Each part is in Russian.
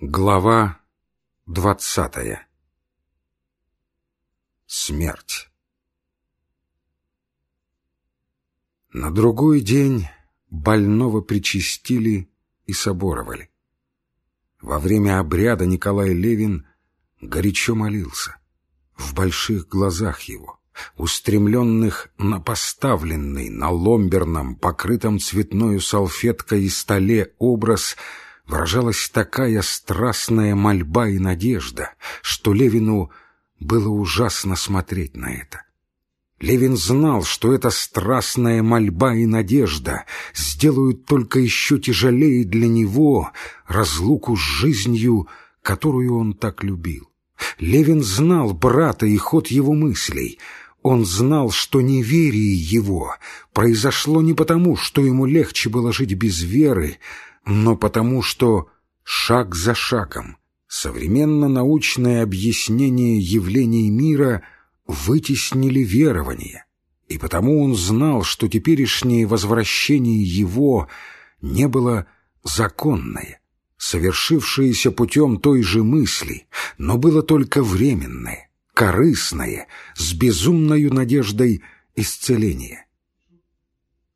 Глава двадцатая Смерть На другой день больного причастили и соборовали. Во время обряда Николай Левин горячо молился. В больших глазах его, устремленных на поставленный на ломберном, покрытом цветною салфеткой столе образ — выражалась такая страстная мольба и надежда, что Левину было ужасно смотреть на это. Левин знал, что эта страстная мольба и надежда сделают только еще тяжелее для него разлуку с жизнью, которую он так любил. Левин знал брата и ход его мыслей. Он знал, что неверие его произошло не потому, что ему легче было жить без веры, но потому что шаг за шагом современно-научное объяснение явлений мира вытеснили верование, и потому он знал, что теперешнее возвращение его не было законное, совершившееся путем той же мысли, но было только временное, корыстное, с безумною надеждой исцеления.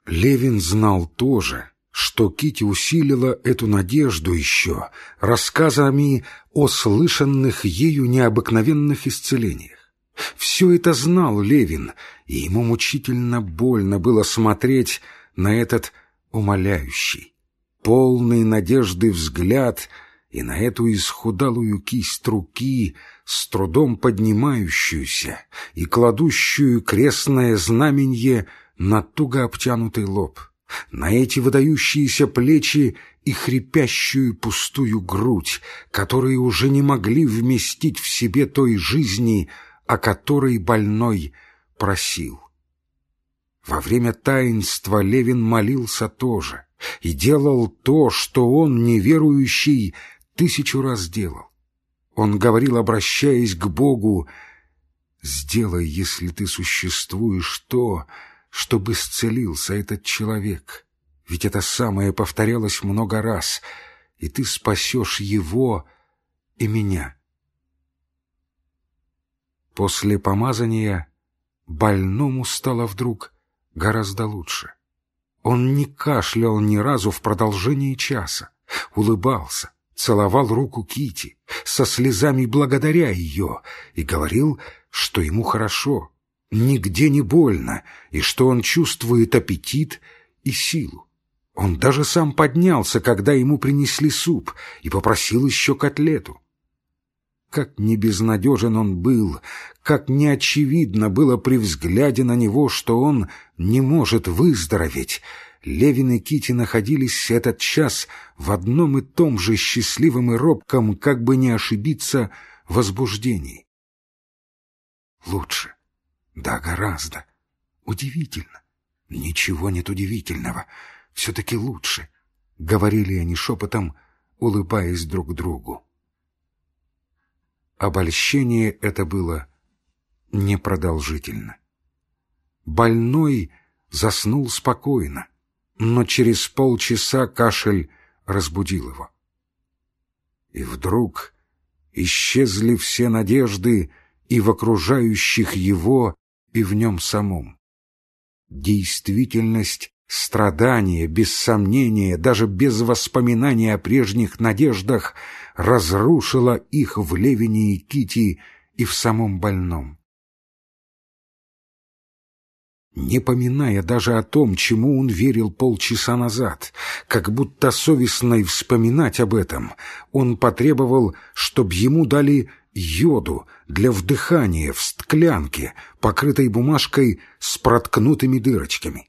Левин знал тоже, что Кити усилила эту надежду еще рассказами о слышанных ею необыкновенных исцелениях. Все это знал Левин, и ему мучительно больно было смотреть на этот умоляющий, полный надежды взгляд и на эту исхудалую кисть руки, с трудом поднимающуюся и кладущую крестное знаменье на туго обтянутый лоб на эти выдающиеся плечи и хрипящую пустую грудь, которые уже не могли вместить в себе той жизни, о которой больной просил. Во время таинства Левин молился тоже и делал то, что он, неверующий, тысячу раз делал. Он говорил, обращаясь к Богу, «Сделай, если ты существуешь, то, чтобы исцелился этот человек. Ведь это самое повторялось много раз, и ты спасешь его и меня. После помазания больному стало вдруг гораздо лучше. Он не кашлял ни разу в продолжении часа, улыбался, целовал руку Кити, со слезами благодаря ее, и говорил, что ему хорошо, нигде не больно, и что он чувствует аппетит и силу. Он даже сам поднялся, когда ему принесли суп, и попросил еще котлету. Как не безнадежен он был, как неочевидно было при взгляде на него, что он не может выздороветь. Левин и Кити находились этот час в одном и том же счастливом и робком, как бы не ошибиться, возбуждении. Лучше. Да, гораздо. Удивительно. Ничего нет удивительного. Все-таки лучше. Говорили они шепотом, улыбаясь друг другу. Обольщение это было непродолжительно. Больной заснул спокойно, но через полчаса кашель разбудил его. И вдруг исчезли все надежды и в окружающих его, и в нем самом. Действительность страдания, без сомнения, даже без воспоминаний о прежних надеждах, разрушила их в Левине и Кити и в самом больном. Не поминая даже о том, чему он верил полчаса назад, как будто совестно и вспоминать об этом, он потребовал, чтобы ему дали йоду для вдыхания в стклянке, покрытой бумажкой с проткнутыми дырочками.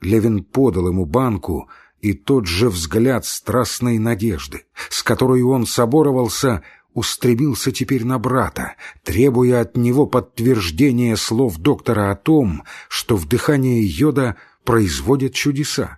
Левин подал ему банку, и тот же взгляд страстной надежды, с которой он соборовался, устремился теперь на брата, требуя от него подтверждения слов доктора о том, что вдыхание йода производит чудеса.